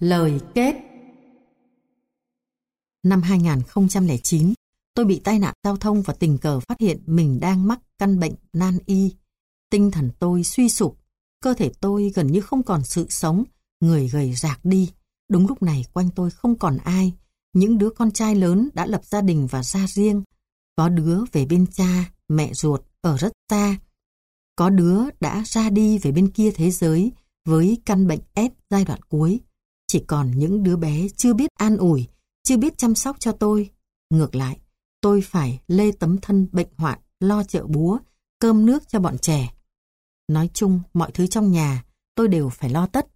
Lời kết Năm 2009, tôi bị tai nạn giao thông và tình cờ phát hiện mình đang mắc căn bệnh nan y. Tinh thần tôi suy sụp, cơ thể tôi gần như không còn sự sống, người gầy rạc đi. Đúng lúc này quanh tôi không còn ai. Những đứa con trai lớn đã lập gia đình và ra riêng. Có đứa về bên cha, mẹ ruột ở rất xa. Có đứa đã ra đi về bên kia thế giới với căn bệnh S giai đoạn cuối. Chỉ còn những đứa bé chưa biết an ủi, chưa biết chăm sóc cho tôi. Ngược lại, tôi phải lê tấm thân bệnh hoạn, lo chợ búa, cơm nước cho bọn trẻ. Nói chung, mọi thứ trong nhà, tôi đều phải lo tất.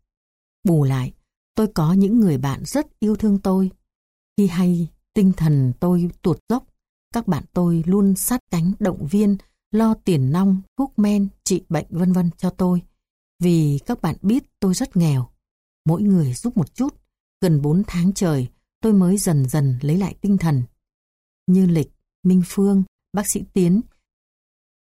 Bù lại, tôi có những người bạn rất yêu thương tôi. Khi hay tinh thần tôi tuột dốc, các bạn tôi luôn sát cánh động viên, lo tiền nong, thuốc men, trị bệnh vân vân cho tôi. Vì các bạn biết tôi rất nghèo. Mỗi người giúp một chút. Gần 4 tháng trời, tôi mới dần dần lấy lại tinh thần. Như Lịch, Minh Phương, bác sĩ Tiến.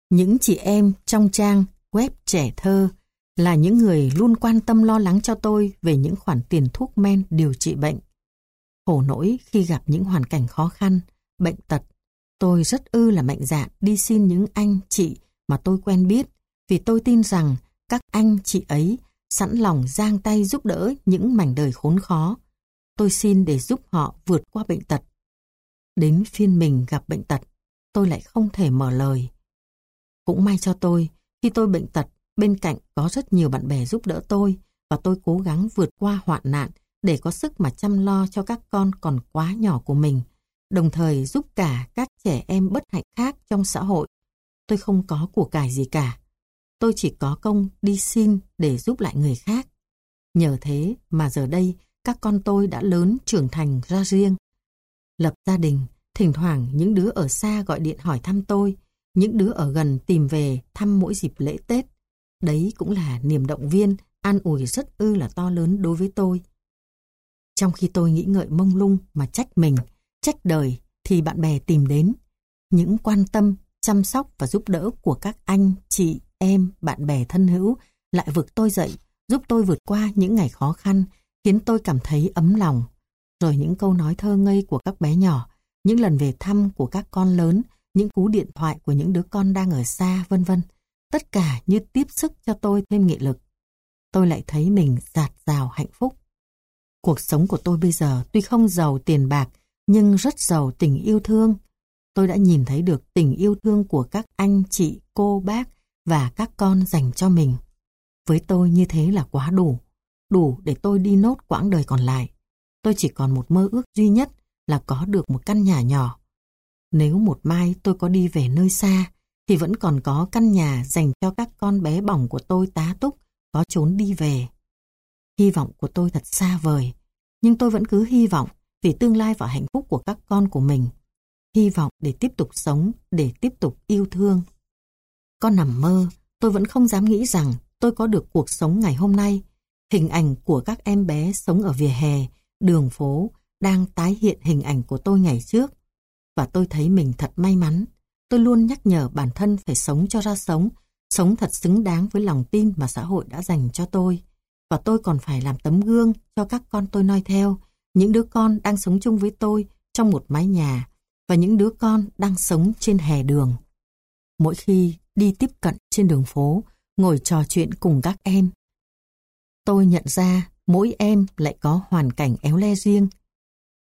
Những chị em trong trang web trẻ thơ là những người luôn quan tâm lo lắng cho tôi về những khoản tiền thuốc men điều trị bệnh. Khổ nỗi khi gặp những hoàn cảnh khó khăn, bệnh tật, tôi rất ư là mạnh dạn đi xin những anh chị mà tôi quen biết vì tôi tin rằng các anh chị ấy sẵn lòng giang tay giúp đỡ những mảnh đời khốn khó. Tôi xin để giúp họ vượt qua bệnh tật. Đến phiên mình gặp bệnh tật, tôi lại không thể mở lời. Cũng may cho tôi, khi tôi bệnh tật, bên cạnh có rất nhiều bạn bè giúp đỡ tôi và tôi cố gắng vượt qua hoạn nạn để có sức mà chăm lo cho các con còn quá nhỏ của mình, đồng thời giúp cả các trẻ em bất hạnh khác trong xã hội. Tôi không có của cải gì cả. Tôi chỉ có công đi xin để giúp lại người khác. Nhờ thế mà giờ đây các con tôi đã lớn trưởng thành ra riêng. Lập gia đình, thỉnh thoảng những đứa ở xa gọi điện hỏi thăm tôi, những đứa ở gần tìm về thăm mỗi dịp lễ Tết. Đấy cũng là niềm động viên, an ủi rất ư là to lớn đối với tôi. Trong khi tôi nghĩ ngợi mông lung mà trách mình, trách đời thì bạn bè tìm đến. Những quan tâm, chăm sóc và giúp đỡ của các anh, chị, em, bạn bè thân hữu lại vực tôi dậy, giúp tôi vượt qua những ngày khó khăn, khiến tôi cảm thấy ấm lòng. Rồi những câu nói thơ ngây của các bé nhỏ, những lần về thăm của các con lớn, những cú điện thoại của những đứa con đang ở xa, vân vân. Tất cả như tiếp sức cho tôi thêm nghị lực. Tôi lại thấy mình giạt rào hạnh phúc. Cuộc sống của tôi bây giờ tuy không giàu tiền bạc, nhưng rất giàu tình yêu thương. Tôi đã nhìn thấy được tình yêu thương của các anh, chị, cô, bác và các con dành cho mình. Với tôi như thế là quá đủ, đủ để tôi đi nốt quãng đời còn lại. Tôi chỉ còn một mơ ước duy nhất là có được một căn nhà nhỏ. Nếu một mai tôi có đi về nơi xa, thì vẫn còn có căn nhà dành cho các con bé bỏng của tôi tá túc, có trốn đi về. Hy vọng của tôi thật xa vời, nhưng tôi vẫn cứ hy vọng vì tương lai và hạnh phúc của các con của mình. Hy vọng để tiếp tục sống, để tiếp tục yêu thương. Con nằm mơ, tôi vẫn không dám nghĩ rằng tôi có được cuộc sống ngày hôm nay. Hình ảnh của các em bé sống ở vỉa hè, đường phố đang tái hiện hình ảnh của tôi ngày trước. Và tôi thấy mình thật may mắn. Tôi luôn nhắc nhở bản thân phải sống cho ra sống, sống thật xứng đáng với lòng tin mà xã hội đã dành cho tôi. Và tôi còn phải làm tấm gương cho các con tôi noi theo, những đứa con đang sống chung với tôi trong một mái nhà và những đứa con đang sống trên hè đường. Mỗi khi đi tiếp cận trên đường phố, ngồi trò chuyện cùng các em. Tôi nhận ra mỗi em lại có hoàn cảnh éo le riêng.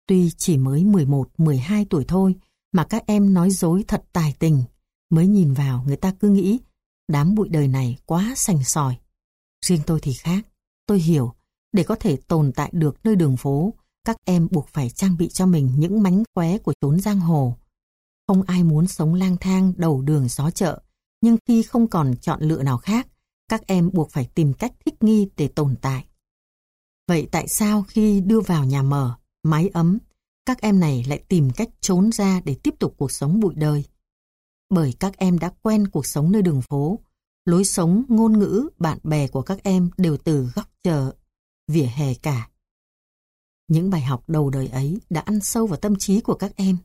Tuy chỉ mới 11-12 tuổi thôi mà các em nói dối thật tài tình. Mới nhìn vào người ta cứ nghĩ đám bụi đời này quá sành sỏi. Riêng tôi thì khác. Tôi hiểu, để có thể tồn tại được nơi đường phố, các em buộc phải trang bị cho mình những mánh khóe của chốn giang hồ. Không ai muốn sống lang thang đầu đường xó chợ, nhưng khi không còn chọn lựa nào khác, các em buộc phải tìm cách thích nghi để tồn tại. Vậy tại sao khi đưa vào nhà mở, mái ấm, các em này lại tìm cách trốn ra để tiếp tục cuộc sống bụi đời? Bởi các em đã quen cuộc sống nơi đường phố, lối sống, ngôn ngữ, bạn bè của các em đều từ góc chợ, vỉa hè cả. Những bài học đầu đời ấy đã ăn sâu vào tâm trí của các em.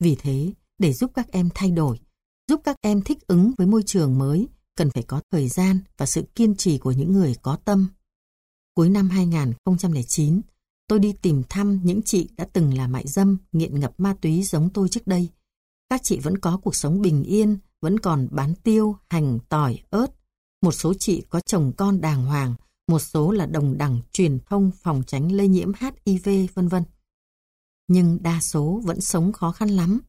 Vì thế, để giúp các em thay đổi, giúp các em thích ứng với môi trường mới, cần phải có thời gian và sự kiên trì của những người có tâm. Cuối năm 2009, tôi đi tìm thăm những chị đã từng là mại dâm, nghiện ngập ma túy giống tôi trước đây. Các chị vẫn có cuộc sống bình yên, vẫn còn bán tiêu, hành, tỏi, ớt. Một số chị có chồng con đàng hoàng, một số là đồng đẳng truyền thông phòng tránh lây nhiễm HIV, vân vân. Nhưng đa số vẫn sống khó khăn lắm.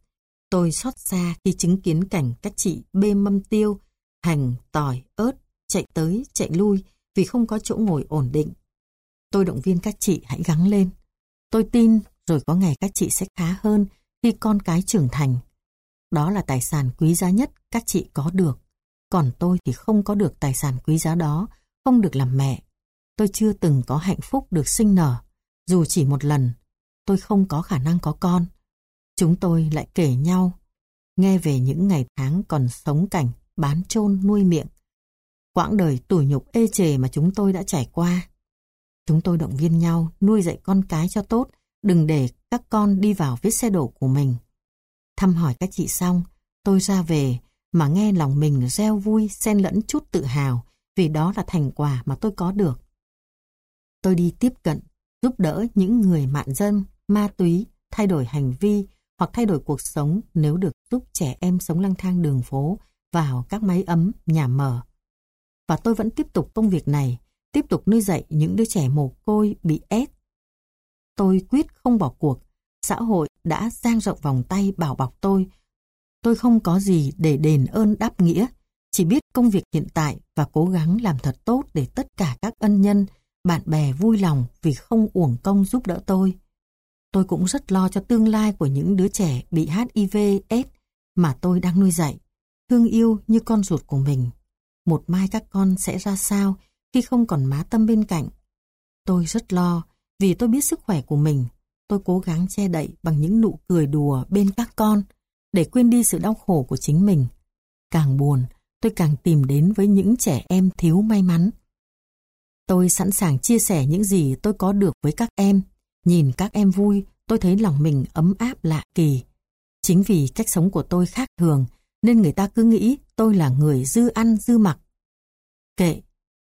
Tôi xót xa khi chứng kiến cảnh các chị bê mâm tiêu, hành, tỏi, ớt, chạy tới, chạy lui vì không có chỗ ngồi ổn định. Tôi động viên các chị hãy gắng lên. Tôi tin rồi có ngày các chị sẽ khá hơn khi con cái trưởng thành. Đó là tài sản quý giá nhất các chị có được. Còn tôi thì không có được tài sản quý giá đó, không được làm mẹ. Tôi chưa từng có hạnh phúc được sinh nở. Dù chỉ một lần, tôi không có khả năng có con. Chúng tôi lại kể nhau, nghe về những ngày tháng còn sống cảnh bán chôn nuôi miệng. Quãng đời tủi nhục ê chề mà chúng tôi đã trải qua. Chúng tôi động viên nhau nuôi dạy con cái cho tốt, đừng để các con đi vào vết xe đổ của mình. Thăm hỏi các chị xong, tôi ra về mà nghe lòng mình reo vui xen lẫn chút tự hào vì đó là thành quả mà tôi có được. Tôi đi tiếp cận, giúp đỡ những người mạn dân, ma túy, thay đổi hành vi hoặc thay đổi cuộc sống nếu được giúp trẻ em sống lang thang đường phố vào các máy ấm, nhà mở. Và tôi vẫn tiếp tục công việc này, tiếp tục nuôi dạy những đứa trẻ mồ côi bị ép. Tôi quyết không bỏ cuộc, xã hội đã dang rộng vòng tay bảo bọc tôi. Tôi không có gì để đền ơn đáp nghĩa, chỉ biết công việc hiện tại và cố gắng làm thật tốt để tất cả các ân nhân, bạn bè vui lòng vì không uổng công giúp đỡ tôi. Tôi cũng rất lo cho tương lai của những đứa trẻ bị HIV AIDS mà tôi đang nuôi dạy, thương yêu như con ruột của mình. Một mai các con sẽ ra sao khi không còn má tâm bên cạnh. Tôi rất lo vì tôi biết sức khỏe của mình. Tôi cố gắng che đậy bằng những nụ cười đùa bên các con để quên đi sự đau khổ của chính mình. Càng buồn, tôi càng tìm đến với những trẻ em thiếu may mắn. Tôi sẵn sàng chia sẻ những gì tôi có được với các em. Nhìn các em vui, tôi thấy lòng mình ấm áp lạ kỳ. Chính vì cách sống của tôi khác thường, nên người ta cứ nghĩ tôi là người dư ăn dư mặc. Kệ,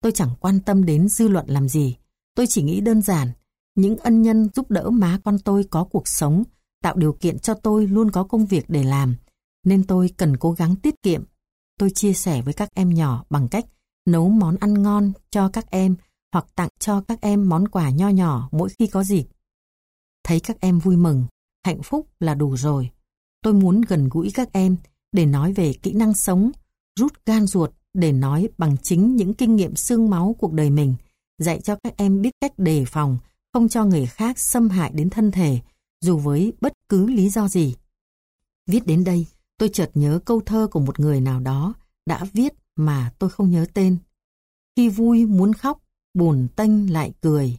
tôi chẳng quan tâm đến dư luận làm gì. Tôi chỉ nghĩ đơn giản, những ân nhân giúp đỡ má con tôi có cuộc sống, tạo điều kiện cho tôi luôn có công việc để làm, nên tôi cần cố gắng tiết kiệm. Tôi chia sẻ với các em nhỏ bằng cách nấu món ăn ngon cho các em hoặc tặng cho các em món quà nho nhỏ mỗi khi có dịp. Thấy các em vui mừng, hạnh phúc là đủ rồi. Tôi muốn gần gũi các em để nói về kỹ năng sống, rút gan ruột để nói bằng chính những kinh nghiệm xương máu cuộc đời mình, dạy cho các em biết cách đề phòng, không cho người khác xâm hại đến thân thể, dù với bất cứ lý do gì. Viết đến đây, tôi chợt nhớ câu thơ của một người nào đó đã viết mà tôi không nhớ tên. Khi vui muốn khóc, buồn tênh lại cười.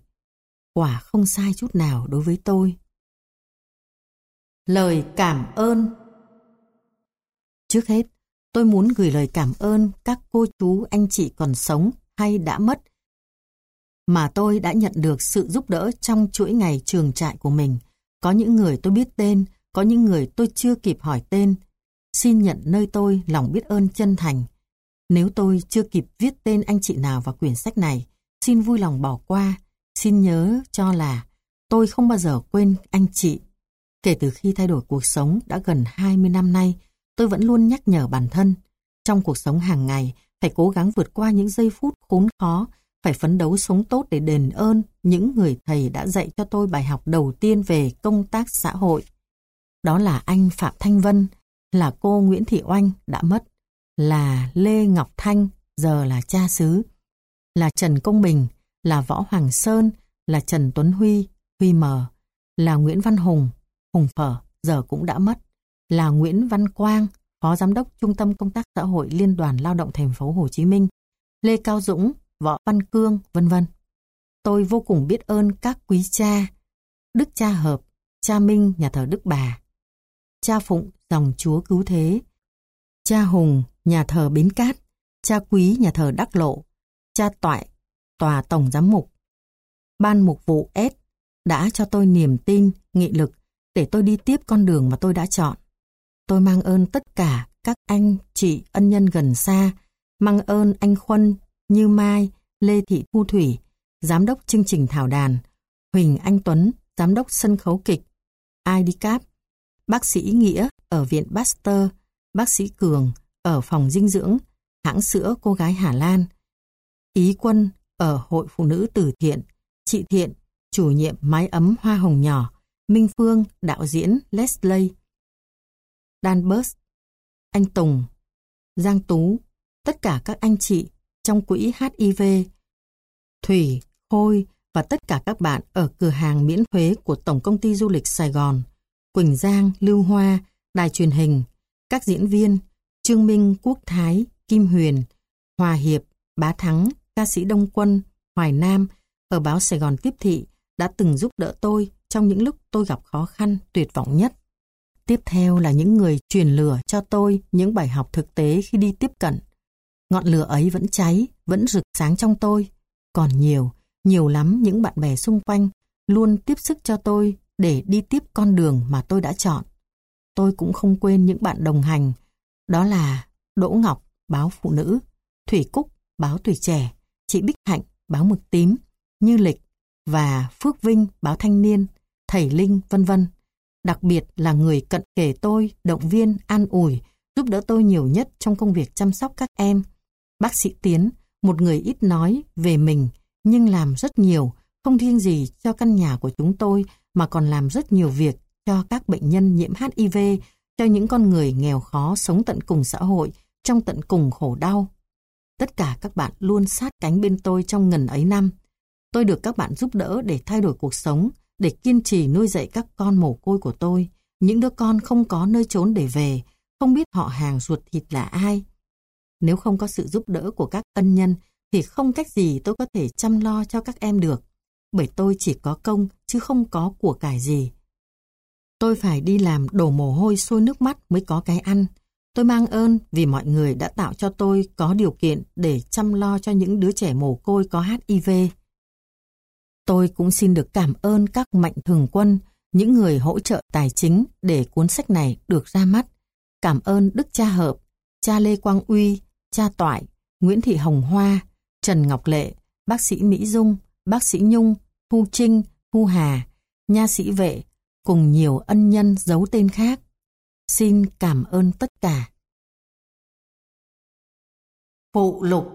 Quả không sai chút nào đối với tôi. Lời cảm ơn Trước hết, tôi muốn gửi lời cảm ơn các cô chú anh chị còn sống hay đã mất mà tôi đã nhận được sự giúp đỡ trong chuỗi ngày trường trại của mình. Có những người tôi biết tên, có những người tôi chưa kịp hỏi tên. Xin nhận nơi tôi lòng biết ơn chân thành. Nếu tôi chưa kịp viết tên anh chị nào vào quyển sách này, xin vui lòng bỏ qua, xin nhớ cho là tôi không bao giờ quên anh chị. Kể từ khi thay đổi cuộc sống đã gần 20 năm nay, tôi vẫn luôn nhắc nhở bản thân. Trong cuộc sống hàng ngày, phải cố gắng vượt qua những giây phút khốn khó, phải phấn đấu sống tốt để đền ơn những người thầy đã dạy cho tôi bài học đầu tiên về công tác xã hội. Đó là anh Phạm Thanh Vân, là cô Nguyễn Thị Oanh đã mất, là Lê Ngọc Thanh, giờ là cha xứ, là Trần Công Bình, là Võ Hoàng Sơn, là Trần Tuấn Huy, Huy Mờ, là Nguyễn Văn Hùng, Hùng Phở, giờ cũng đã mất, là Nguyễn Văn Quang, Phó Giám đốc Trung tâm Công tác Xã hội Liên đoàn Lao động Thành phố Hồ Chí Minh, Lê Cao Dũng, Võ Văn Cương, vân vân. Tôi vô cùng biết ơn các quý cha, Đức Cha Hợp, Cha Minh nhà thờ Đức Bà, Cha Phụng dòng Chúa Cứu Thế, Cha Hùng nhà thờ Bến Cát, Cha Quý nhà thờ Đắc Lộ, Cha Toại, Tòa Tổng Giám Mục, Ban Mục vụ S đã cho tôi niềm tin, nghị lực để tôi đi tiếp con đường mà tôi đã chọn. Tôi mang ơn tất cả các anh, chị, ân nhân gần xa, mang ơn anh Khuân, Như Mai, Lê Thị Thu Thủy, Giám đốc chương trình Thảo Đàn, Huỳnh Anh Tuấn, giám đốc sân khấu kịch, IDCAP, bác sĩ Nghĩa ở Viện Pasteur, bác sĩ Cường ở phòng dinh dưỡng, hãng sữa cô gái Hà Lan, Ý Quân ở Hội Phụ nữ Từ Thiện, chị Thiện, chủ nhiệm mái ấm hoa hồng nhỏ, Minh Phương, đạo diễn Leslie, Dan Bus, anh Tùng, Giang Tú, tất cả các anh chị trong quỹ HIV, Thủy, Khôi và tất cả các bạn ở cửa hàng miễn thuế của Tổng Công ty Du lịch Sài Gòn, Quỳnh Giang, Lưu Hoa, đài truyền hình, các diễn viên Trương Minh, Quốc Thái, Kim Huyền, Hòa Hiệp, Bá Thắng, ca sĩ Đông Quân, Hoài Nam ở báo Sài Gòn Tiếp Thị đã từng giúp đỡ tôi trong những lúc tôi gặp khó khăn, tuyệt vọng nhất. Tiếp theo là những người truyền lửa cho tôi những bài học thực tế khi đi tiếp cận. Ngọn lửa ấy vẫn cháy, vẫn rực sáng trong tôi. Còn nhiều, nhiều lắm những bạn bè xung quanh luôn tiếp sức cho tôi để đi tiếp con đường mà tôi đã chọn. Tôi cũng không quên những bạn đồng hành, đó là Đỗ Ngọc, báo Phụ Nữ, Thủy Cúc, báo Tuổi Trẻ, chị Bích Hạnh, báo Mực Tím, Như Lịch và Phước Vinh, báo Thanh Niên, Thầy Linh, vân vân. Đặc biệt là người cận kề tôi, động viên, an ủi, giúp đỡ tôi nhiều nhất trong công việc chăm sóc các em. Bác sĩ Tiến, một người ít nói về mình, nhưng làm rất nhiều, không riêng gì cho căn nhà của chúng tôi mà còn làm rất nhiều việc cho các bệnh nhân nhiễm HIV, cho những con người nghèo khó sống tận cùng xã hội, trong tận cùng khổ đau. Tất cả các bạn luôn sát cánh bên tôi trong ngần ấy năm. Tôi được các bạn giúp đỡ để thay đổi cuộc sống, để kiên trì nuôi dạy các con mồ côi của tôi, những đứa con không có nơi trốn để về, không biết họ hàng ruột thịt là ai. Nếu không có sự giúp đỡ của các ân nhân, thì không cách gì tôi có thể chăm lo cho các em được, bởi tôi chỉ có công chứ không có của cải gì. Tôi phải đi làm đổ mồ hôi sôi nước mắt mới có cái ăn. Tôi mang ơn vì mọi người đã tạo cho tôi có điều kiện để chăm lo cho những đứa trẻ mồ côi có HIV. Tôi cũng xin được cảm ơn các mạnh thường quân, những người hỗ trợ tài chính để cuốn sách này được ra mắt. Cảm ơn Đức Cha Hợp, cha Lê Quang Uy, cha Toại, Nguyễn Thị Hồng Hoa, Trần Ngọc Lệ, bác sĩ Mỹ Dung, bác sĩ Nhung, Thu Trinh, Thu Hà, nha sĩ vệ, cùng nhiều ân nhân giấu tên khác. Xin cảm ơn tất cả. Phụ lục.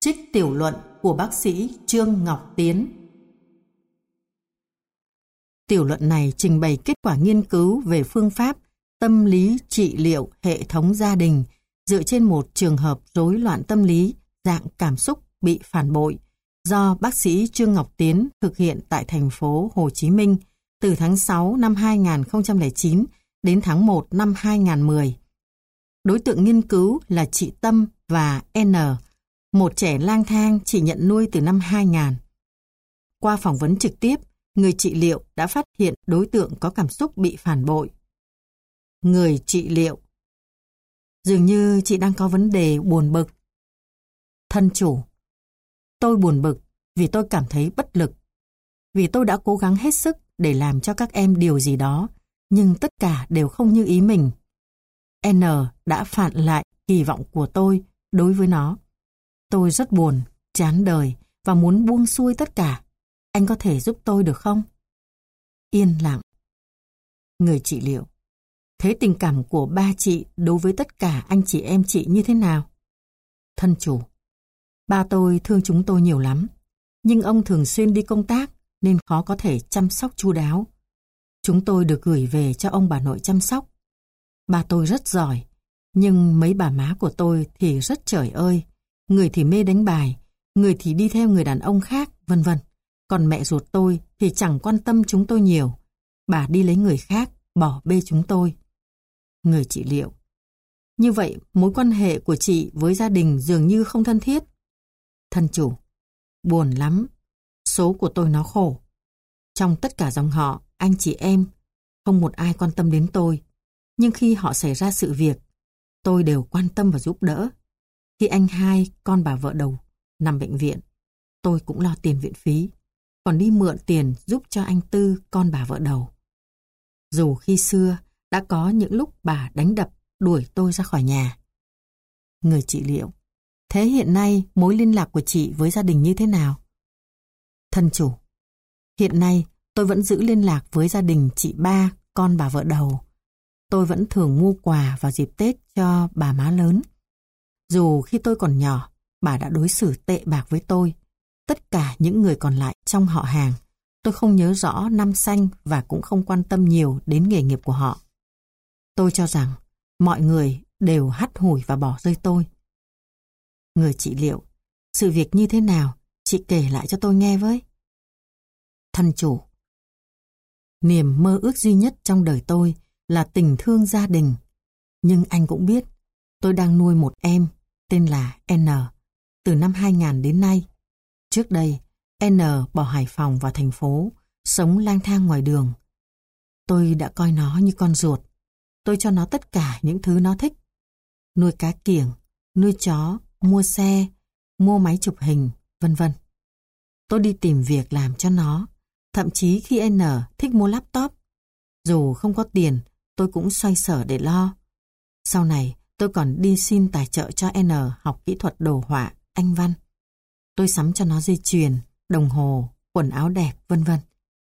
Trích tiểu luận của bác sĩ Trương Ngọc Tiến. Tiểu luận này trình bày kết quả nghiên cứu về phương pháp tâm lý trị liệu hệ thống gia đình dựa trên một trường hợp rối loạn tâm lý dạng cảm xúc bị phản bội do bác sĩ Trương Ngọc Tiến thực hiện tại thành phố Hồ Chí Minh từ tháng 6 năm 2009 đến tháng 1 năm 2010. Đối tượng nghiên cứu là chị Tâm và N, một trẻ lang thang chỉ nhận nuôi từ năm 2000. Qua phỏng vấn trực tiếp, người trị liệu đã phát hiện đối tượng có cảm xúc bị phản bội. Người trị liệu Dường như chị đang có vấn đề buồn bực. Thân chủ Tôi buồn bực vì tôi cảm thấy bất lực. Vì tôi đã cố gắng hết sức để làm cho các em điều gì đó, nhưng tất cả đều không như ý mình. N đã phản lại kỳ vọng của tôi đối với nó. Tôi rất buồn, chán đời và muốn buông xuôi tất cả. Anh có thể giúp tôi được không? Yên lặng. Người trị liệu. Thế tình cảm của ba chị đối với tất cả anh chị em chị như thế nào? Thân chủ. Ba tôi thương chúng tôi nhiều lắm, nhưng ông thường xuyên đi công tác nên khó có thể chăm sóc chu đáo. Chúng tôi được gửi về cho ông bà nội chăm sóc. Bà tôi rất giỏi, nhưng mấy bà má của tôi thì rất trời ơi. Người thì mê đánh bài, người thì đi theo người đàn ông khác, vân vân. Còn mẹ ruột tôi thì chẳng quan tâm chúng tôi nhiều. Bà đi lấy người khác, bỏ bê chúng tôi. Người trị liệu. Như vậy, mối quan hệ của chị với gia đình dường như không thân thiết. Thân chủ. Buồn lắm. Số của tôi nó khổ. Trong tất cả dòng họ, anh chị em, không một ai quan tâm đến tôi. Nhưng khi họ xảy ra sự việc, tôi đều quan tâm và giúp đỡ. Khi anh hai, con bà vợ đầu, nằm bệnh viện, tôi cũng lo tiền viện phí, còn đi mượn tiền giúp cho anh Tư, con bà vợ đầu. Dù khi xưa đã có những lúc bà đánh đập đuổi tôi ra khỏi nhà. Người trị liệu, thế hiện nay mối liên lạc của chị với gia đình như thế nào? Thân chủ, hiện nay tôi vẫn giữ liên lạc với gia đình chị ba, con bà vợ đầu. Tôi vẫn thường mua quà vào dịp Tết cho bà má lớn. Dù khi tôi còn nhỏ, bà đã đối xử tệ bạc với tôi. Tất cả những người còn lại trong họ hàng, tôi không nhớ rõ năm xanh và cũng không quan tâm nhiều đến nghề nghiệp của họ. Tôi cho rằng mọi người đều hắt hủi và bỏ rơi tôi. Người trị liệu, sự việc như thế nào, chị kể lại cho tôi nghe với. Thân chủ, niềm mơ ước duy nhất trong đời tôi là tình thương gia đình. Nhưng anh cũng biết, tôi đang nuôi một em tên là N từ năm 2000 đến nay. Trước đây, N bỏ Hải Phòng vào thành phố, sống lang thang ngoài đường. Tôi đã coi nó như con ruột. Tôi cho nó tất cả những thứ nó thích. Nuôi cá kiểng, nuôi chó, mua xe, mua máy chụp hình, vân vân. Tôi đi tìm việc làm cho nó. Thậm chí khi N thích mua laptop, dù không có tiền, tôi cũng xoay sở để lo. Sau này, tôi còn đi xin tài trợ cho N học kỹ thuật đồ họa, anh văn. Tôi sắm cho nó dây chuyền, đồng hồ, quần áo đẹp, vân vân.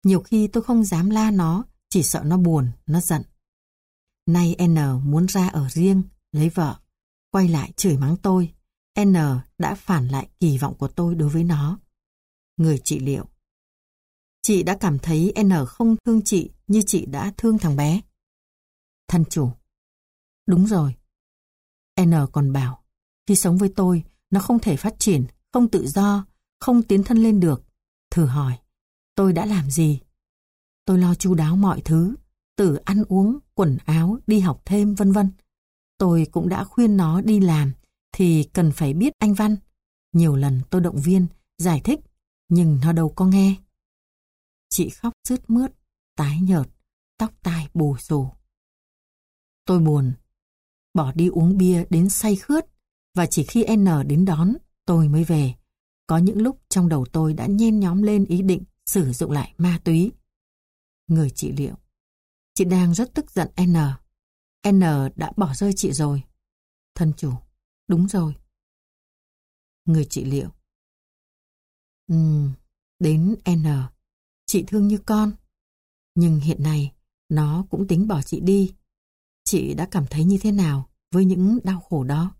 Nhiều khi tôi không dám la nó, chỉ sợ nó buồn, nó giận. Nay N muốn ra ở riêng, lấy vợ, quay lại chửi mắng tôi. N đã phản lại kỳ vọng của tôi đối với nó. Người trị liệu. Chị đã cảm thấy N không thương chị như chị đã thương thằng bé. Thân chủ. Đúng rồi. N còn bảo, khi sống với tôi, nó không thể phát triển, không tự do, không tiến thân lên được. Thử hỏi, tôi đã làm gì? Tôi lo chu đáo mọi thứ, từ ăn uống, quần áo, đi học thêm, vân vân. Tôi cũng đã khuyên nó đi làm, thì cần phải biết anh văn. Nhiều lần tôi động viên, giải thích, nhưng nó đâu có nghe. Chị khóc rướt mướt, tái nhợt, tóc tai bù xù. Tôi buồn, bỏ đi uống bia đến say khướt và chỉ khi N đến đón tôi mới về. Có những lúc trong đầu tôi đã nhen nhóm lên ý định sử dụng lại ma túy. Người trị liệu. Chị đang rất tức giận N. N đã bỏ rơi chị rồi. Thân chủ. Đúng rồi. Người trị liệu. Ừm, đến N. Chị thương như con. Nhưng hiện nay, nó cũng tính bỏ chị đi. Chị đã cảm thấy như thế nào với những đau khổ đó?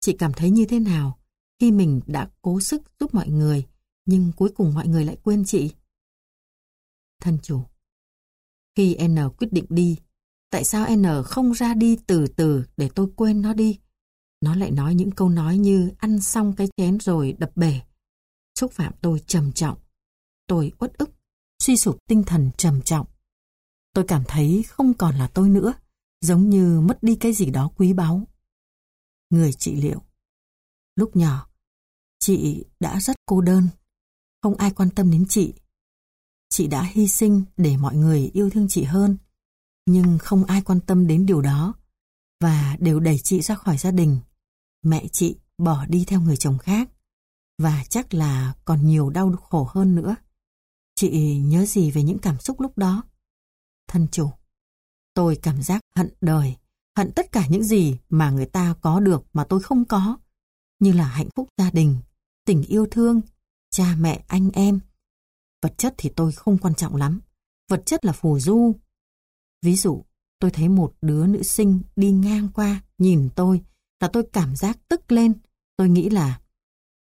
Chị cảm thấy như thế nào khi mình đã cố sức giúp mọi người, nhưng cuối cùng mọi người lại quên chị? Thân chủ Khi N quyết định đi, tại sao N không ra đi từ từ để tôi quên nó đi? Nó lại nói những câu nói như ăn xong cái chén rồi đập bể. Xúc phạm tôi trầm trọng. Tôi uất ức, suy sụp tinh thần trầm trọng. Tôi cảm thấy không còn là tôi nữa, giống như mất đi cái gì đó quý báu. Người trị liệu Lúc nhỏ, chị đã rất cô đơn, không ai quan tâm đến chị. Chị đã hy sinh để mọi người yêu thương chị hơn, nhưng không ai quan tâm đến điều đó và đều đẩy chị ra khỏi gia đình. Mẹ chị bỏ đi theo người chồng khác và chắc là còn nhiều đau khổ hơn nữa. Chị nhớ gì về những cảm xúc lúc đó? Thân chủ, tôi cảm giác hận đời, hận tất cả những gì mà người ta có được mà tôi không có, như là hạnh phúc gia đình, tình yêu thương, cha mẹ anh em. Vật chất thì tôi không quan trọng lắm, vật chất là phù du. Ví dụ, tôi thấy một đứa nữ sinh đi ngang qua, nhìn tôi, là tôi cảm giác tức lên. Tôi nghĩ là,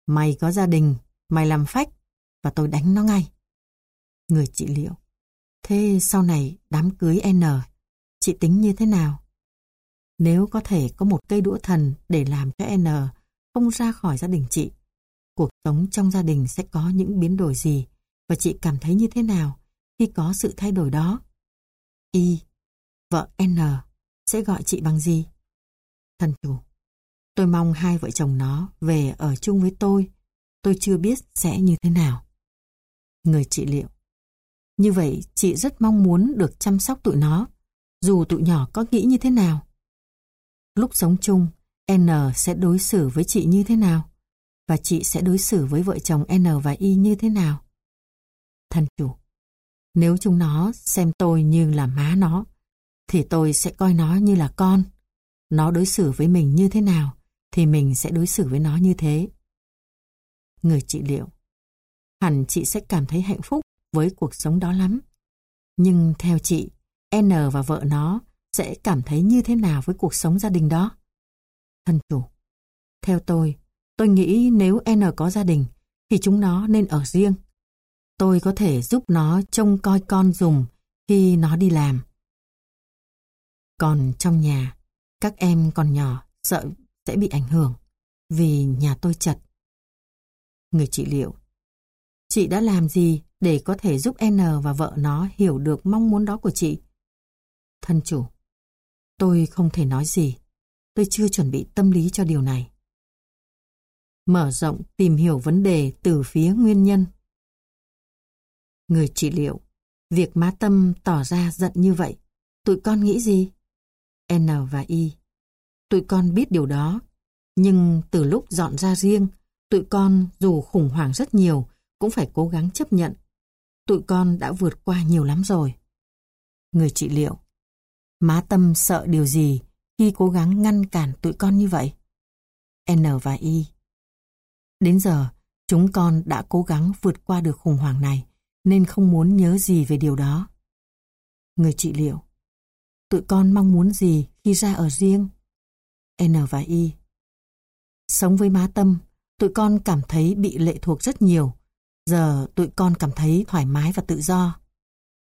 mày có gia đình, mày làm phách, và tôi đánh nó ngay. Người trị liệu. Thế sau này đám cưới N, chị tính như thế nào? Nếu có thể có một cây đũa thần để làm cho N không ra khỏi gia đình chị, cuộc sống trong gia đình sẽ có những biến đổi gì và chị cảm thấy như thế nào khi có sự thay đổi đó? Y, vợ N sẽ gọi chị bằng gì? thần chủ, tôi mong hai vợ chồng nó về ở chung với tôi. Tôi chưa biết sẽ như thế nào. Người trị liệu, như vậy chị rất mong muốn được chăm sóc tụi nó, dù tụi nhỏ có nghĩ như thế nào. Lúc sống chung, N sẽ đối xử với chị như thế nào? Và chị sẽ đối xử với vợ chồng N và Y như thế nào? thần chủ, nếu chúng nó xem tôi như là má nó, thì tôi sẽ coi nó như là con. Nó đối xử với mình như thế nào, thì mình sẽ đối xử với nó như thế. Người trị liệu hẳn chị sẽ cảm thấy hạnh phúc với cuộc sống đó lắm. Nhưng theo chị, N và vợ nó sẽ cảm thấy như thế nào với cuộc sống gia đình đó? Thân chủ, theo tôi, tôi nghĩ nếu N có gia đình, thì chúng nó nên ở riêng. Tôi có thể giúp nó trông coi con dùng khi nó đi làm. Còn trong nhà, các em còn nhỏ sợ sẽ bị ảnh hưởng vì nhà tôi chật. Người trị liệu Chị đã làm gì để có thể giúp N và vợ nó hiểu được mong muốn đó của chị? Thân chủ Tôi không thể nói gì. Tôi chưa chuẩn bị tâm lý cho điều này. Mở rộng tìm hiểu vấn đề từ phía nguyên nhân. Người trị liệu Việc má tâm tỏ ra giận như vậy, tụi con nghĩ gì? N và Y. Tụi con biết điều đó, nhưng từ lúc dọn ra riêng, tụi con dù khủng hoảng rất nhiều, cũng phải cố gắng chấp nhận. Tụi con đã vượt qua nhiều lắm rồi. Người trị liệu. Má tâm sợ điều gì khi cố gắng ngăn cản tụi con như vậy? N và Y. Đến giờ, chúng con đã cố gắng vượt qua được khủng hoảng này nên không muốn nhớ gì về điều đó. Người trị liệu Tụi con mong muốn gì khi ra ở riêng? N và Y Sống với má tâm, tụi con cảm thấy bị lệ thuộc rất nhiều. Giờ tụi con cảm thấy thoải mái và tự do.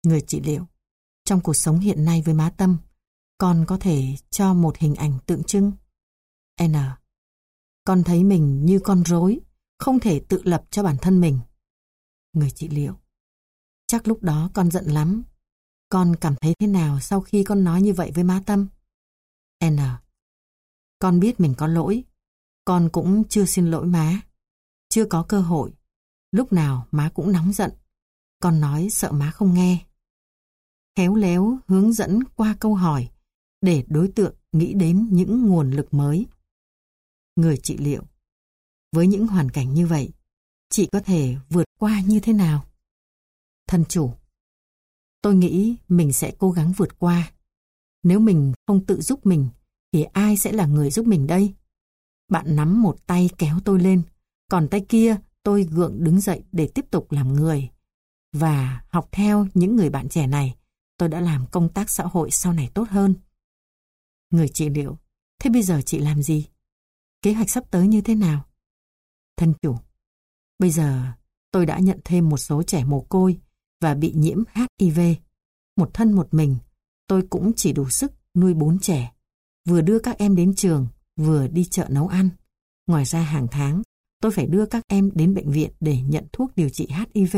Người trị liệu Trong cuộc sống hiện nay với má tâm, con có thể cho một hình ảnh tượng trưng. N Con thấy mình như con rối, không thể tự lập cho bản thân mình. Người trị liệu Chắc lúc đó con giận lắm. Con cảm thấy thế nào sau khi con nói như vậy với má Tâm? N. Con biết mình có lỗi. Con cũng chưa xin lỗi má. Chưa có cơ hội. Lúc nào má cũng nóng giận. Con nói sợ má không nghe. Khéo léo hướng dẫn qua câu hỏi để đối tượng nghĩ đến những nguồn lực mới. Người trị liệu. Với những hoàn cảnh như vậy, chị có thể vượt qua như thế nào? thân chủ. Tôi nghĩ mình sẽ cố gắng vượt qua. Nếu mình không tự giúp mình, thì ai sẽ là người giúp mình đây? Bạn nắm một tay kéo tôi lên, còn tay kia tôi gượng đứng dậy để tiếp tục làm người. Và học theo những người bạn trẻ này, tôi đã làm công tác xã hội sau này tốt hơn. Người trị liệu, thế bây giờ chị làm gì? Kế hoạch sắp tới như thế nào? Thân chủ, bây giờ tôi đã nhận thêm một số trẻ mồ côi và bị nhiễm HIV. Một thân một mình, tôi cũng chỉ đủ sức nuôi bốn trẻ, vừa đưa các em đến trường, vừa đi chợ nấu ăn. Ngoài ra hàng tháng, tôi phải đưa các em đến bệnh viện để nhận thuốc điều trị HIV.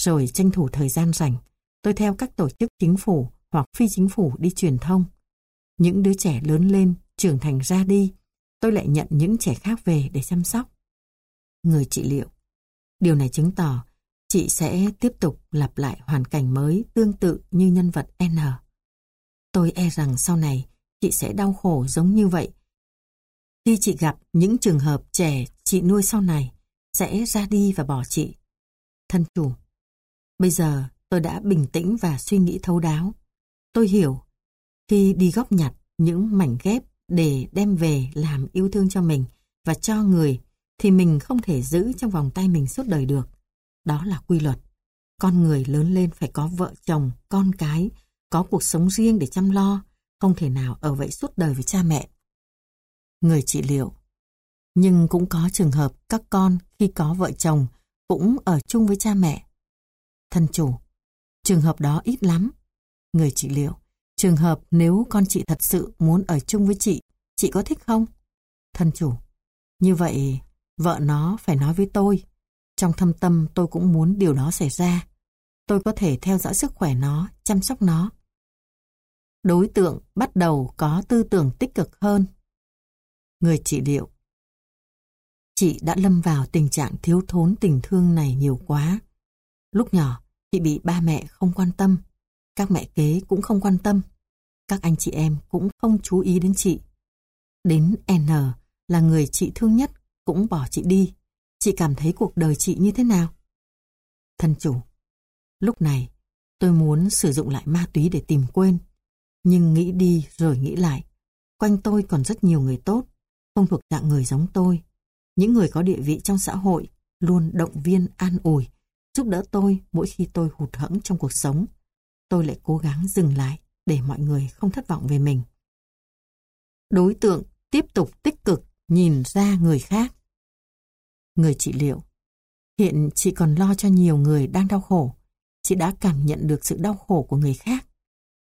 Rồi tranh thủ thời gian rảnh, tôi theo các tổ chức chính phủ hoặc phi chính phủ đi truyền thông. Những đứa trẻ lớn lên, trưởng thành ra đi, tôi lại nhận những trẻ khác về để chăm sóc. Người trị liệu. Điều này chứng tỏ chị sẽ tiếp tục lặp lại hoàn cảnh mới tương tự như nhân vật N. Tôi e rằng sau này chị sẽ đau khổ giống như vậy. Khi chị gặp những trường hợp trẻ chị nuôi sau này sẽ ra đi và bỏ chị. Thân chủ, bây giờ tôi đã bình tĩnh và suy nghĩ thấu đáo. Tôi hiểu, khi đi góp nhặt những mảnh ghép để đem về làm yêu thương cho mình và cho người thì mình không thể giữ trong vòng tay mình suốt đời được. Đó là quy luật. Con người lớn lên phải có vợ chồng, con cái, có cuộc sống riêng để chăm lo, không thể nào ở vậy suốt đời với cha mẹ. Người trị liệu Nhưng cũng có trường hợp các con khi có vợ chồng cũng ở chung với cha mẹ. Thân chủ Trường hợp đó ít lắm. Người trị liệu Trường hợp nếu con chị thật sự muốn ở chung với chị, chị có thích không? Thân chủ Như vậy, vợ nó phải nói với tôi trong thâm tâm tôi cũng muốn điều đó xảy ra. Tôi có thể theo dõi sức khỏe nó, chăm sóc nó. Đối tượng bắt đầu có tư tưởng tích cực hơn. Người trị liệu Chị đã lâm vào tình trạng thiếu thốn tình thương này nhiều quá. Lúc nhỏ, chị bị ba mẹ không quan tâm. Các mẹ kế cũng không quan tâm. Các anh chị em cũng không chú ý đến chị. Đến N là người chị thương nhất cũng bỏ chị đi. Chị cảm thấy cuộc đời chị như thế nào? Thân chủ, lúc này tôi muốn sử dụng lại ma túy để tìm quên. Nhưng nghĩ đi rồi nghĩ lại. Quanh tôi còn rất nhiều người tốt, không thuộc dạng người giống tôi. Những người có địa vị trong xã hội, luôn động viên an ủi, giúp đỡ tôi mỗi khi tôi hụt hẫng trong cuộc sống. Tôi lại cố gắng dừng lại để mọi người không thất vọng về mình. Đối tượng tiếp tục tích cực nhìn ra người khác. Người trị liệu Hiện chị còn lo cho nhiều người đang đau khổ. Chị đã cảm nhận được sự đau khổ của người khác.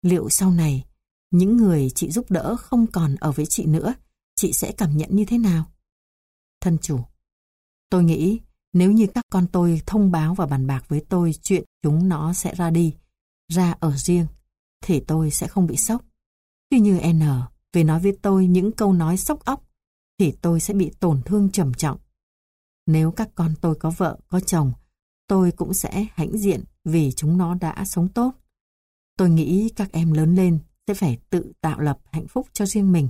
Liệu sau này, những người chị giúp đỡ không còn ở với chị nữa, chị sẽ cảm nhận như thế nào? Thân chủ Tôi nghĩ nếu như các con tôi thông báo và bàn bạc với tôi chuyện chúng nó sẽ ra đi, ra ở riêng, thì tôi sẽ không bị sốc. Tuy như N về nói với tôi những câu nói sốc óc, thì tôi sẽ bị tổn thương trầm trọng. Nếu các con tôi có vợ, có chồng, tôi cũng sẽ hãnh diện vì chúng nó đã sống tốt. Tôi nghĩ các em lớn lên sẽ phải tự tạo lập hạnh phúc cho riêng mình.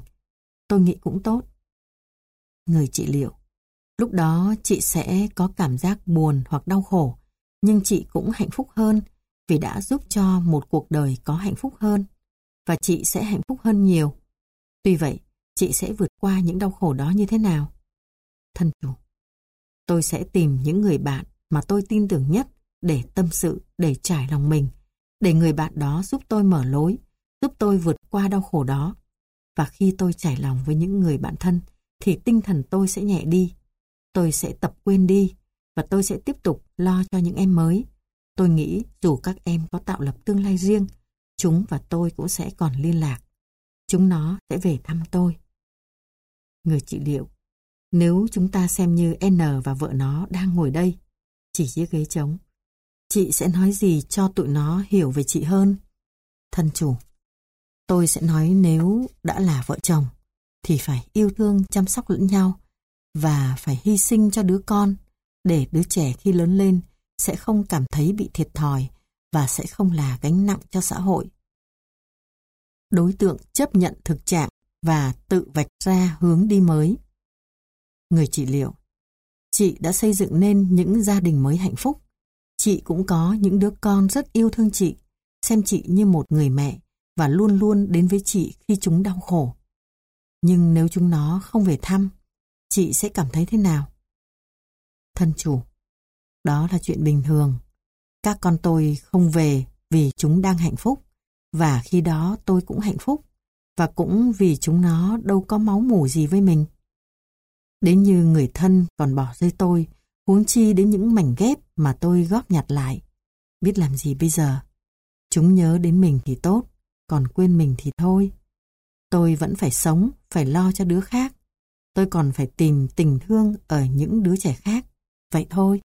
Tôi nghĩ cũng tốt. Người trị liệu Lúc đó chị sẽ có cảm giác buồn hoặc đau khổ, nhưng chị cũng hạnh phúc hơn vì đã giúp cho một cuộc đời có hạnh phúc hơn. Và chị sẽ hạnh phúc hơn nhiều. Tuy vậy, chị sẽ vượt qua những đau khổ đó như thế nào? Thân chủ Tôi sẽ tìm những người bạn mà tôi tin tưởng nhất để tâm sự, để trải lòng mình, để người bạn đó giúp tôi mở lối, giúp tôi vượt qua đau khổ đó. Và khi tôi trải lòng với những người bạn thân, thì tinh thần tôi sẽ nhẹ đi. Tôi sẽ tập quên đi, và tôi sẽ tiếp tục lo cho những em mới. Tôi nghĩ dù các em có tạo lập tương lai riêng, chúng và tôi cũng sẽ còn liên lạc. Chúng nó sẽ về thăm tôi. Người trị liệu nếu chúng ta xem như N và vợ nó đang ngồi đây, chỉ chiếc ghế trống, chị sẽ nói gì cho tụi nó hiểu về chị hơn? Thân chủ, tôi sẽ nói nếu đã là vợ chồng, thì phải yêu thương chăm sóc lẫn nhau và phải hy sinh cho đứa con để đứa trẻ khi lớn lên sẽ không cảm thấy bị thiệt thòi và sẽ không là gánh nặng cho xã hội. Đối tượng chấp nhận thực trạng và tự vạch ra hướng đi mới người trị liệu. Chị đã xây dựng nên những gia đình mới hạnh phúc. Chị cũng có những đứa con rất yêu thương chị, xem chị như một người mẹ và luôn luôn đến với chị khi chúng đau khổ. Nhưng nếu chúng nó không về thăm, chị sẽ cảm thấy thế nào? Thân chủ, đó là chuyện bình thường. Các con tôi không về vì chúng đang hạnh phúc, và khi đó tôi cũng hạnh phúc, và cũng vì chúng nó đâu có máu mủ gì với mình. Đến như người thân còn bỏ rơi tôi, huống chi đến những mảnh ghép mà tôi góp nhặt lại. Biết làm gì bây giờ? Chúng nhớ đến mình thì tốt, còn quên mình thì thôi. Tôi vẫn phải sống, phải lo cho đứa khác. Tôi còn phải tìm tình thương ở những đứa trẻ khác. Vậy thôi.